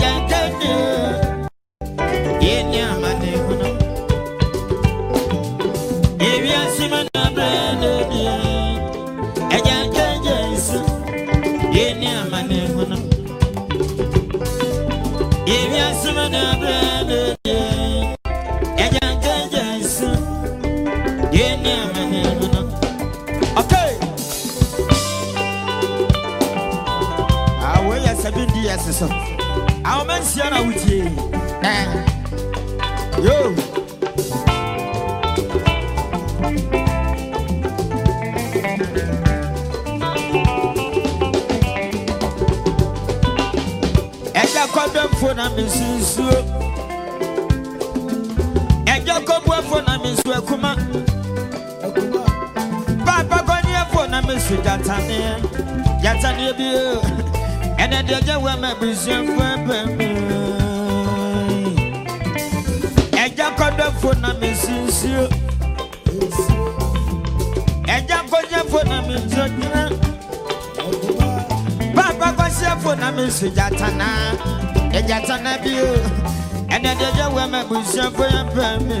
ella yàtọ̀ ní ebi o ẹni ẹdí ọjọ́ wẹ̀ mẹ́ bùsùn fún ẹbẹ̀ mi. ẹja kọ́dọ̀ fún na mi sísí o ẹja kọ́jẹ́ fún na mi tó gbiná bàbá kọ́sẹ́ fún na mi sùn jàtà náà ẹjàtà náà bí o ẹni ẹdí ọjọ́ wẹ̀ mẹ́ bùsùn fún ẹbẹ̀ mi.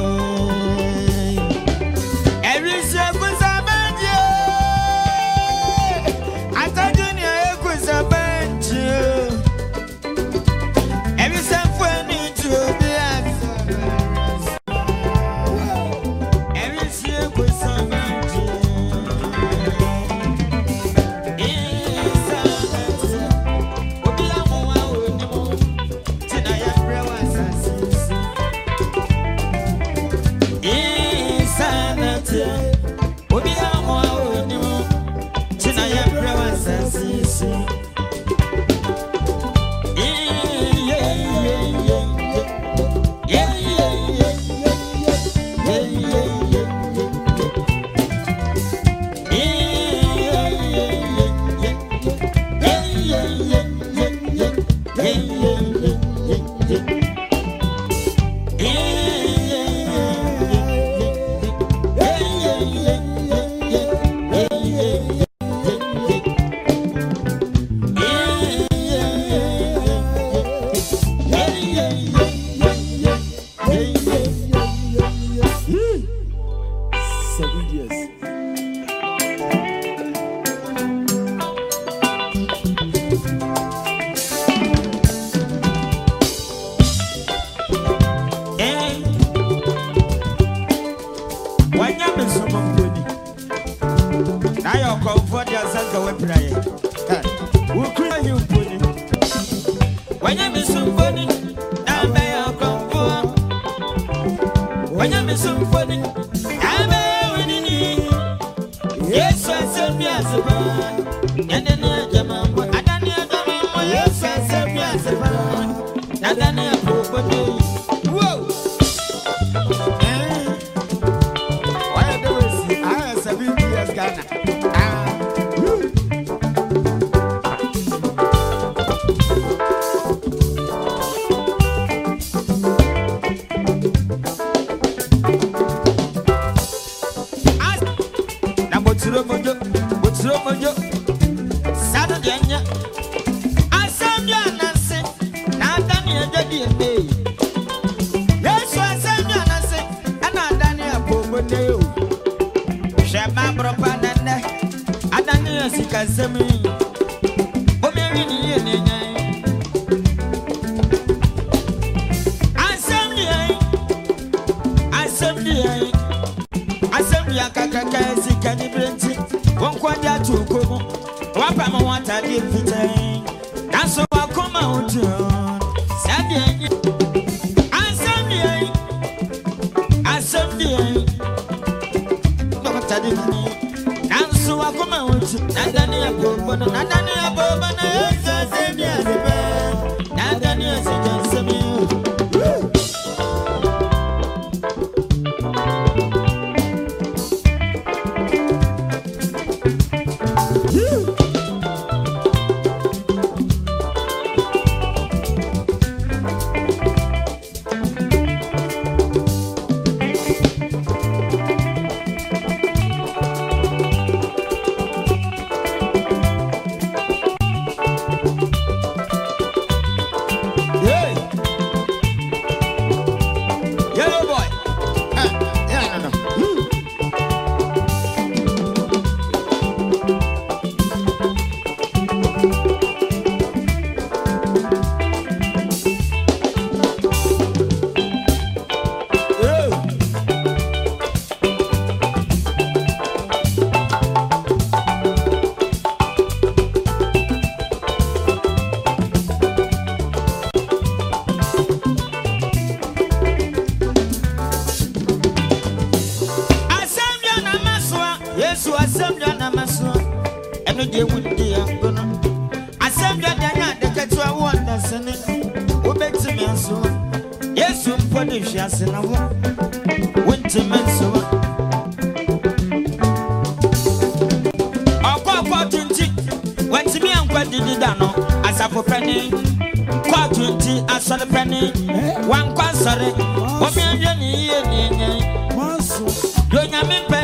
ate o. Hwɛ ma borɔpa nɛnɛ, adan ne yɛ sikasɛm asafo panyin kóòtù ti asọ̀rọ̀ panyin wọn kọ́ asọ̀rọ̀ omi ẹ̀yẹ nìyí yẹ nìyẹn lóyún mi pẹ́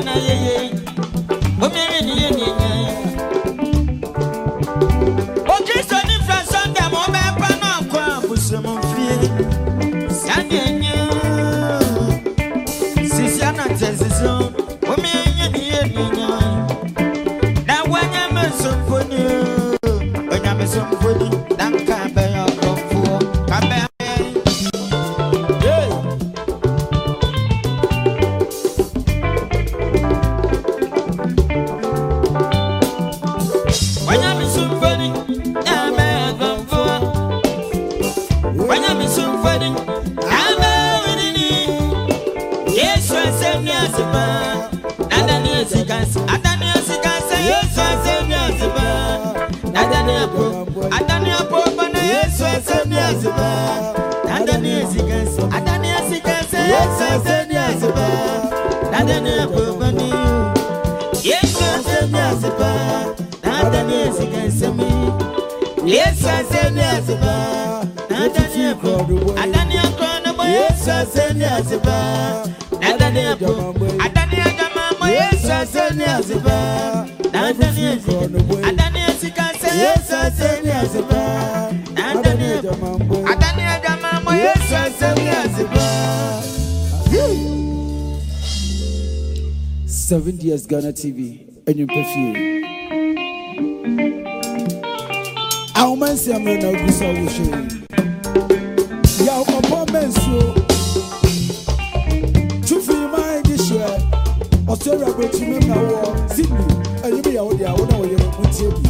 yesu asɛm ne asɛm a ada ne ɛpo ada ne ɛpo ba na yesu asɛm ne asɛm a ada ne asika nsɛ ada ne asika nsɛ yesu asɛm ne asɛm a ada ne ɛpo ba ne yesu asɛm ne asɛm a ada ne asika nsɛm yesu asɛm ne asɛm a ada ne ɛpo ada ne ɛpo na bɔ yesu asɛm ne asɛm a ada ne ɛpo ada ne ɛpo. Yes, I said, yes, adani adani esika se yesu ase mi asepa adani adani adama mo yesu ase mi asepa. seven years ghana tv enyimpa fie. ahomansi amena na ogu sa wohyɛ yi yɛ ɔkɔpɔ mɛnsuo tufi maa yi di hyɛ ɔsɛ wura bɛ tumi na wɔ. you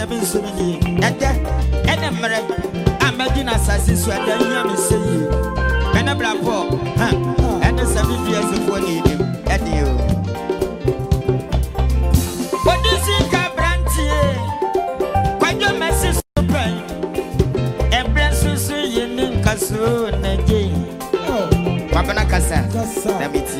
deɛ bi nso mi yie ɛdɛ ɛnɛ mmerɛ a mɛgye na asase so ɛdɛ nyɛ mi sɛ yie ɛnɛ bla pɔ hɛn ɛnɛ sɛ mi fi ɛsɛ fo ne yie ɛdi o. odi sika brantie kwadwo mɛsi so pɛn ɛbrɛ soso yɛ ne nkasoo na gye wabana kasa na mi ti.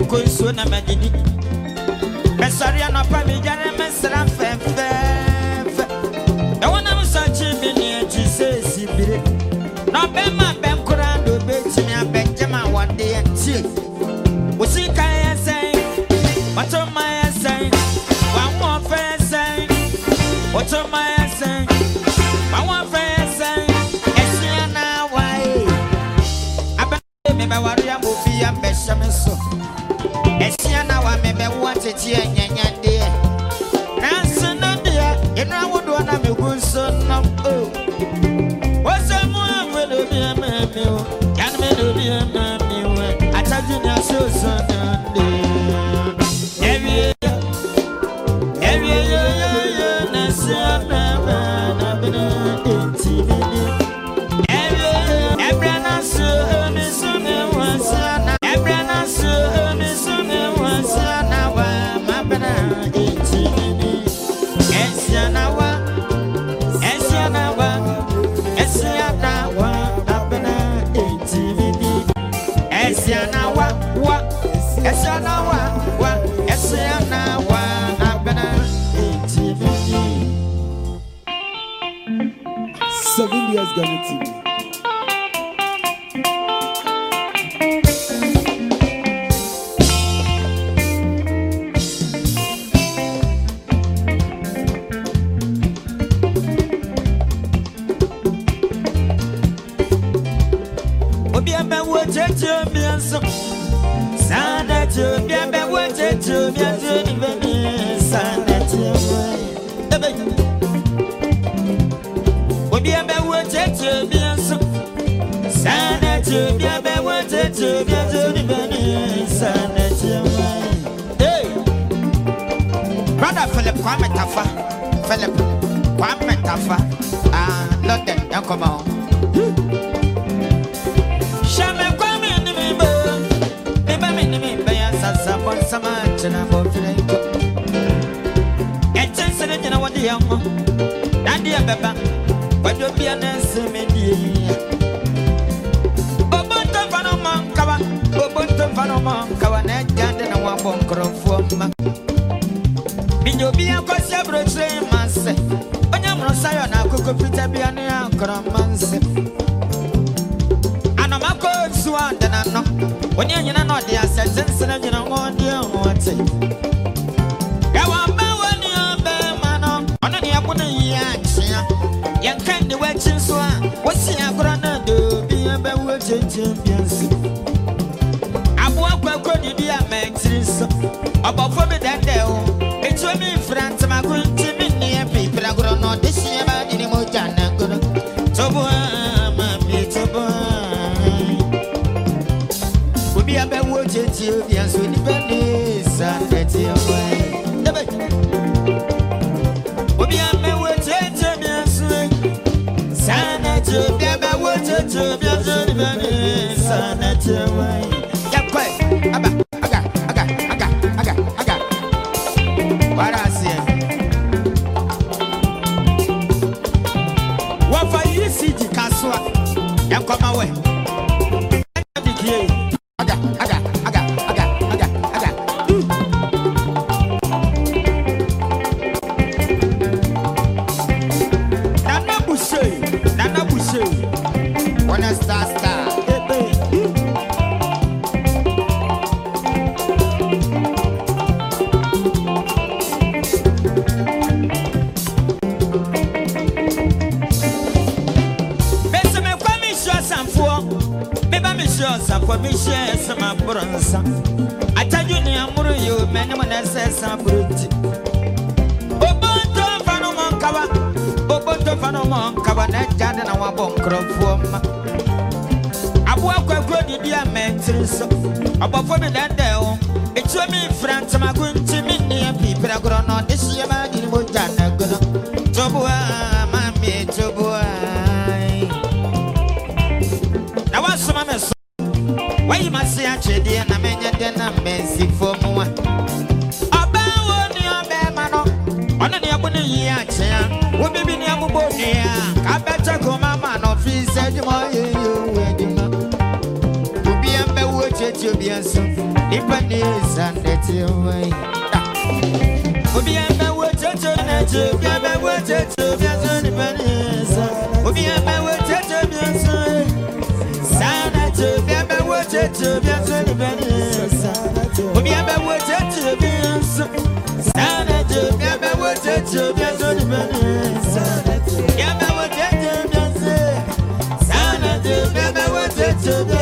mekɔ nsuo na magyedi mɛsɔre anɔpa megya tete nyanya deɛ nanso no deɛ ɛno ahodoɔ na megu nso nam o wɔsɛ mu amɛdobiamami o yanomɛdobiamami o atadwene asɛ osuo be bɛ wotsetse mienso san ɖe tso bia be wotsetse mienso ni bɛ mi san ɖe be ebe be bia bɛ wotsetse mienso san ɖe tso be bɛ wotsetse mienso ni bɛ mi san ɖe tso ee brother philip kwame tafa philip kwame tafa ah london yankoma o. sama kyena bɔfrɛ nkɔ ɛkyɛn sɛ ne gyina wɔde yɛn ho nadeɛ bɛba kwadwo bia ne nsɛm adie bobo ntomfa no ma nkawa bobo no ma na onye mmoro na akoko fita bia ne no onye nyina na ɔde nyina tete. Yàwọ̀ mbẹ́ wo ni ọbẹ̀ ma nọ? Ọ̀nà ni ẹ̀kún ni yìí àkyíá. Yẹn ká ndé wọ́n akyi nso a, wọ́n si agorɔ náà dòbi ẹbẹ̀ wo gyegye mmiɛnsa. Aboa kwakọ didi a mẹ́ntiri nsọ, ọ̀bọ̀fọ́ mi dẹ́ndẹ́ o. Jamaica. biesu nipa ni san dɛte wai obi abɛ wo toto n'akyi obi abɛ wo toto biesu nipa ni san obi abɛ wo toto san n'akyi obi abɛ wo toto biesu nipa ni san obi abɛ wo toto biesu san n'akyi obi abɛ wo toto biesu nipa ni san obi abɛ wo toto biesu san n'akyi obi abɛ wo toto biesu.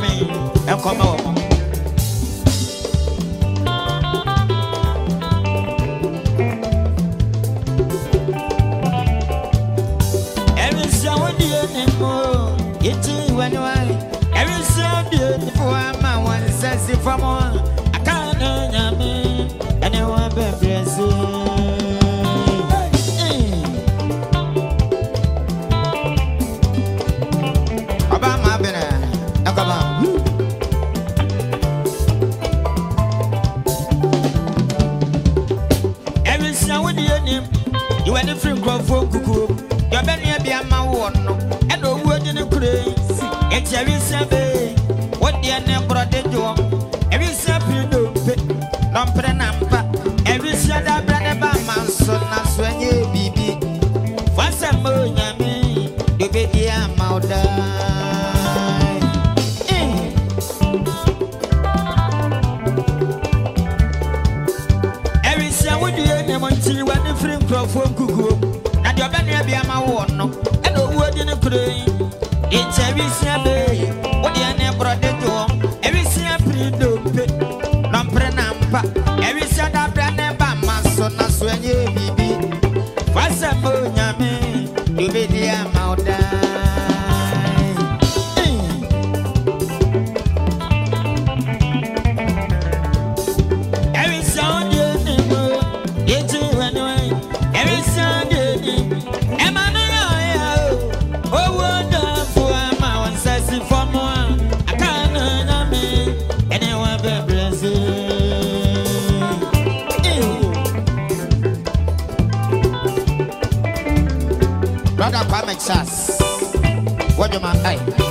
de mim, é como It's a reason, what the name brought do? Every Every sapling, Lumpre Nampa, every shadow, brother Bama, son, as when you be. Once a moon, I mean, you be the amount. Every shadow, what you name until you went in free crop from Google. And your banner be a man, no, and no word in a crane. Christian, Texas. What do you mind?